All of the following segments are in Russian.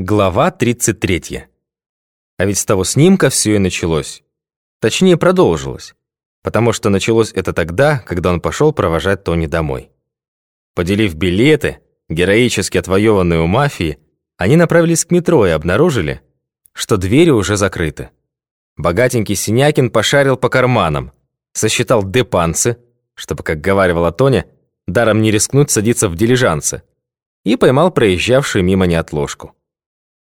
Глава 33. А ведь с того снимка все и началось. Точнее, продолжилось. Потому что началось это тогда, когда он пошел провожать Тони домой. Поделив билеты, героически отвоеванные у мафии, они направились к метро и обнаружили, что двери уже закрыты. Богатенький Синякин пошарил по карманам, сосчитал депанцы, чтобы, как говаривала Тоня, даром не рискнуть садиться в дилижансы, и поймал проезжавшую мимо неотложку.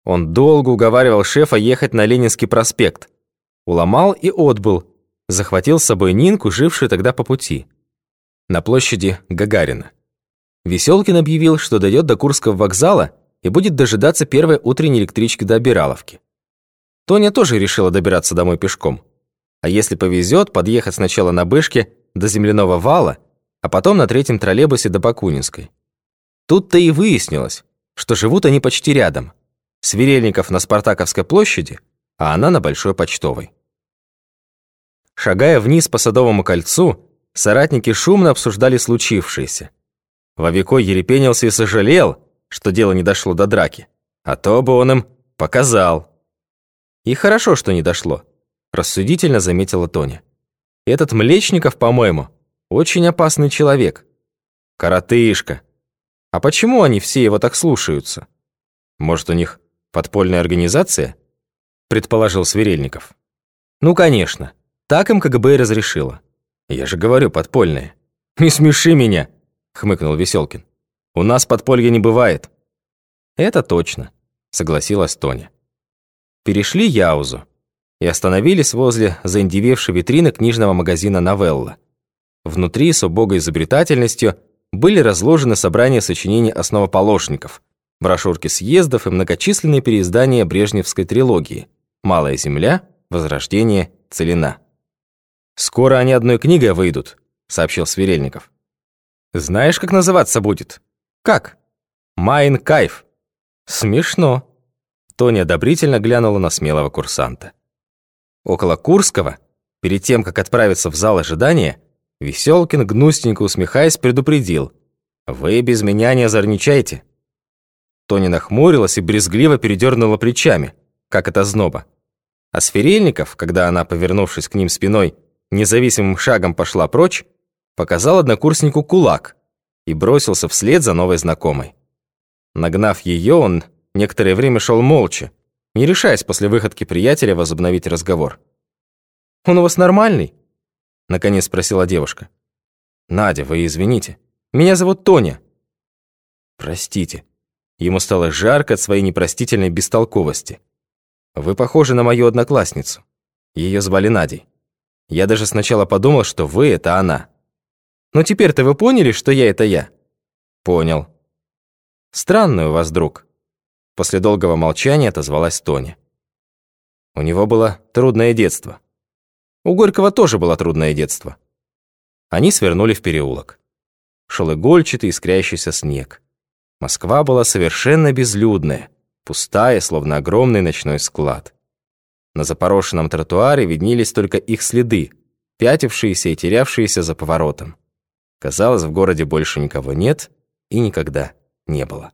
Он долго уговаривал шефа ехать на Ленинский проспект. Уломал и отбыл. Захватил с собой Нинку, жившую тогда по пути. На площади Гагарина. Веселкин объявил, что дойдет до Курского вокзала и будет дожидаться первой утренней электрички до Обираловки. Тоня тоже решила добираться домой пешком. А если повезет, подъехать сначала на Бышке до земляного вала, а потом на третьем троллейбусе до Бакунинской. Тут-то и выяснилось, что живут они почти рядом. Сверельников на Спартаковской площади, а она на Большой Почтовой. Шагая вниз по Садовому кольцу, соратники шумно обсуждали случившееся. Вовико ерепенился и сожалел, что дело не дошло до драки, а то бы он им показал. И хорошо, что не дошло, рассудительно заметила Тоня. Этот Млечников, по-моему, очень опасный человек. Коротышка. А почему они все его так слушаются? Может, у них Подпольная организация? Предположил Сверельников. Ну, конечно. Так им КГБ и разрешило. Я же говорю, подпольная. Не смеши меня, хмыкнул Веселкин. У нас подполья не бывает. Это точно, согласилась Тоня. Перешли Яузу и остановились возле заиндевевшей витрины книжного магазина «Новелла». Внутри с убогой изобретательностью были разложены собрания сочинений основоположников, брошюрки съездов и многочисленные переиздания Брежневской трилогии «Малая земля», «Возрождение», «Целина». «Скоро они одной книгой выйдут», — сообщил Сверельников. «Знаешь, как называться будет?» «Как?» «Майн Кайф». «Смешно». Тоня одобрительно глянула на смелого курсанта. Около Курского, перед тем, как отправиться в зал ожидания, Веселкин, гнусненько усмехаясь, предупредил. «Вы без меня не озорничайте». Тони нахмурилась и брезгливо передернула плечами, как это зноба. А Сферельников, когда она, повернувшись к ним спиной, независимым шагом пошла прочь, показал однокурснику кулак и бросился вслед за новой знакомой. Нагнав ее, он некоторое время шел молча, не решаясь после выходки приятеля возобновить разговор. «Он у вас нормальный?» — наконец спросила девушка. «Надя, вы извините. Меня зовут Тоня». «Простите», Ему стало жарко от своей непростительной бестолковости. «Вы похожи на мою одноклассницу. Ее звали Надей. Я даже сначала подумал, что вы — это она. Но теперь-то вы поняли, что я — это я?» «Понял». «Странный у вас друг». После долгого молчания отозвалась Тоня. У него было трудное детство. У Горького тоже было трудное детство. Они свернули в переулок. Шел игольчатый искрящийся снег. Москва была совершенно безлюдная, пустая, словно огромный ночной склад. На запорошенном тротуаре виднелись только их следы, пятившиеся и терявшиеся за поворотом. Казалось, в городе больше никого нет и никогда не было.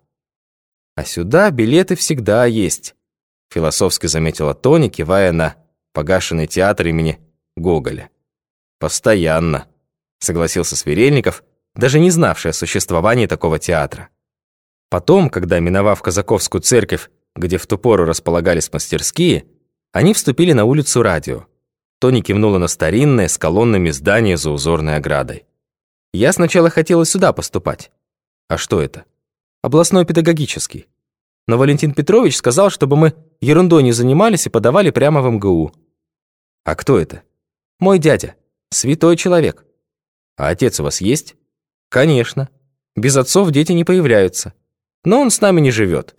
«А сюда билеты всегда есть», философски заметила Тони, кивая на погашенный театр имени Гоголя. «Постоянно», согласился Сверельников, даже не знавший о существовании такого театра. Потом, когда, миновав Казаковскую церковь, где в ту пору располагались мастерские, они вступили на улицу Радио. Тони кивнула на старинное с колоннами здание за узорной оградой. Я сначала хотела сюда поступать. А что это? Областной педагогический. Но Валентин Петрович сказал, чтобы мы ерундой не занимались и подавали прямо в МГУ. А кто это? Мой дядя. Святой человек. А отец у вас есть? Конечно. Без отцов дети не появляются. Но он с нами не живет.